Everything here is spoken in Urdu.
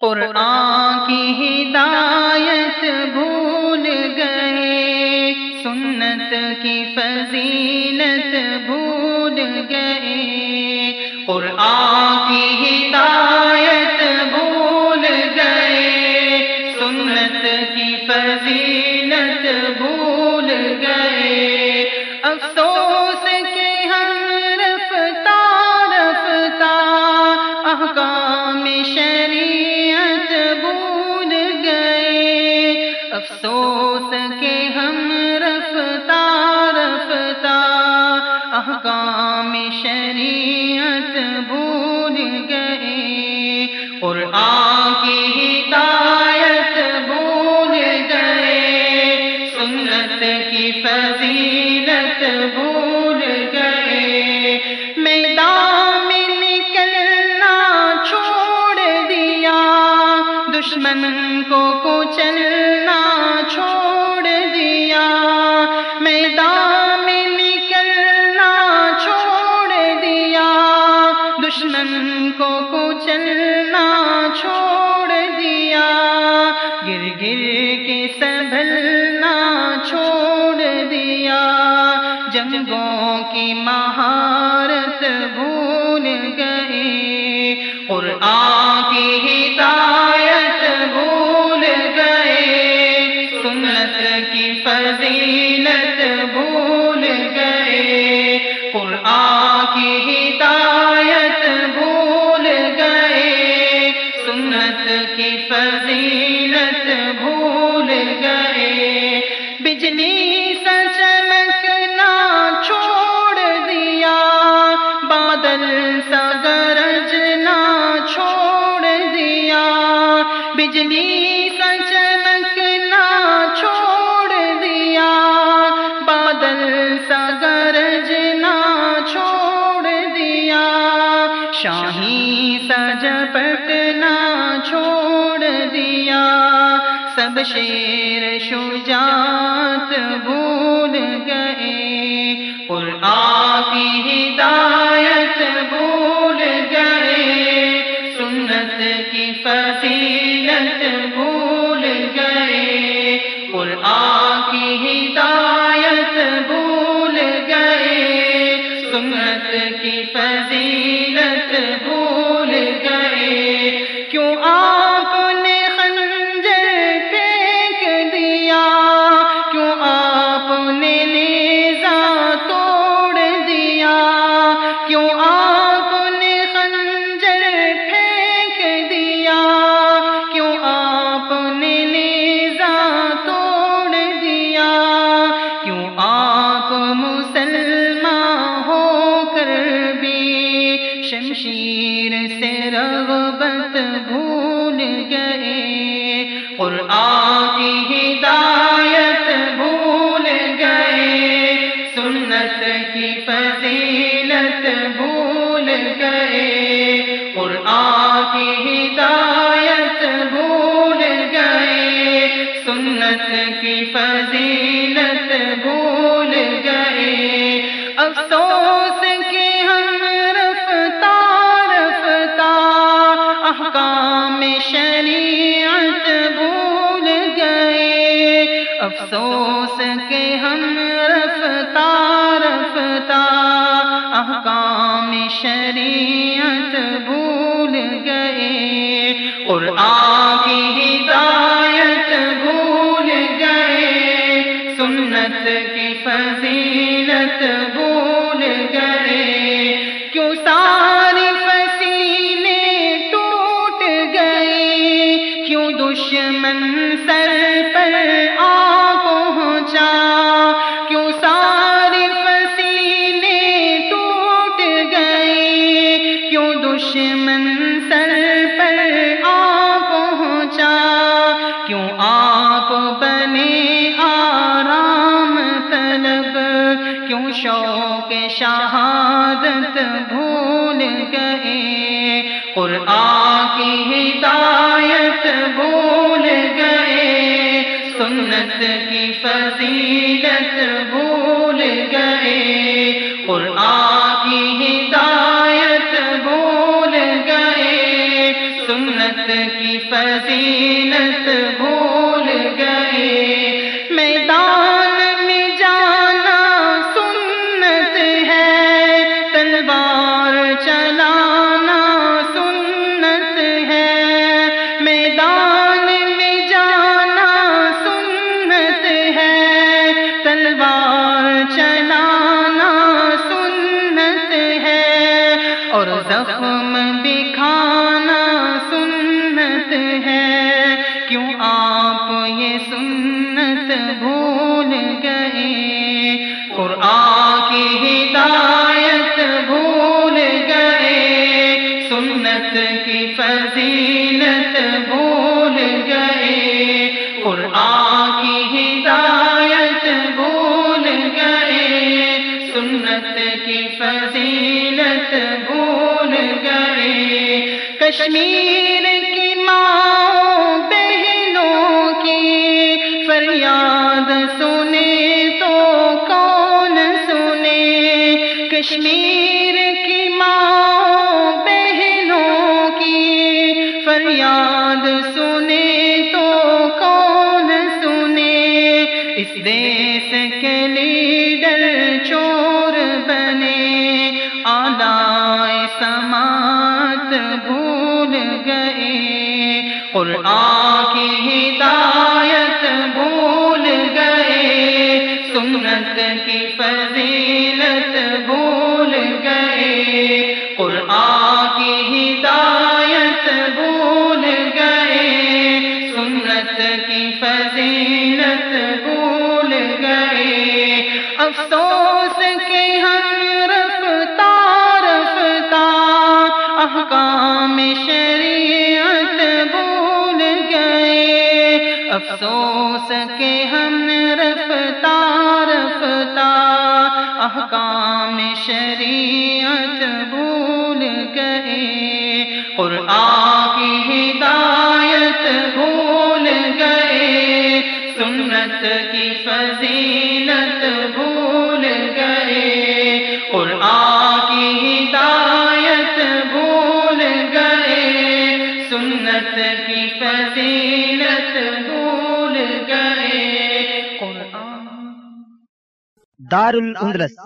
قرآن کی ہدایت بھول گئے، سنت کی فضیلت بھول گئے۔ قرآن کی ہدایت بھول گئے، سنت کی فضیلت بھول گئے۔ افسوس کے ہم رفتہ رفتہ احکام شریعت افسوس کے ہم رفتہ رفتہ۔ احکام شریعت بھول گئے۔ قرآن کی ہدایت بھول گئے۔ سنت کی فضیلت بھول گئے۔ میدان میں نکلنا چھوڑ دیا۔ دشمن کو کچلنا دشمن کو کچلنا چھوڑ دیا۔ گر گر کے سنبھلنا چھوڑ دیا۔ جنگوں کی مہارت بھول گئے۔ قرآن کی شاہی سا جپٹنا چھوڑ دیا۔ سب شیر شجاعت بھول گئے۔ قرآن کی ہدایت بھول سنت کی فضیلت ہو کی فضیلت بھول گئے۔ قرآن کی ہدایت بھول گئے۔ سنت کی فضیلت بھول گئے۔ افسوس کے ہم رفتہ رفتہ احکام شریعت افسوس کے ہم رفتہ رفتہ احکام شریعت بھول گئے قرآن کی ہدایت بھول گئے سنت کی فضیلت بھول گئے شوق شہادت بھول گئے۔ قرآن کی ہدایت بھول گئے۔ سنت کی فضیلت بھول گئے۔ قرآن کی ہدایت بھول گئے۔ سنت کی فضیلت گئے قرآن کی ہدایت بھول گئے۔ سنت کی فضیلت بھول گئے۔ قرآن کی ہدایت بھول گئے۔ سنت کی فضیلت بھول گئے۔ کشمیر کی ماں دیس کے لیڈر چور بنے، آلائے سماعت بھول گئے۔ قرآن کی ہدایت بھول گئے، سنت کی فضیلت بھول گئے۔ قرآن کی ہدایت افسوس کے ہم رفتار رفتار۔ احکام شریعت بھول گئے۔ افسوس کے ہم رفتار رفتار۔ احکام شریعت بھول گئے۔ قرآن کی ہدایت بھول گئے۔ سنت کی فضیلت ہدایت بھول گئے سنت کی فضیلت بھول گئے۔ قرآن۔ دار الاندلس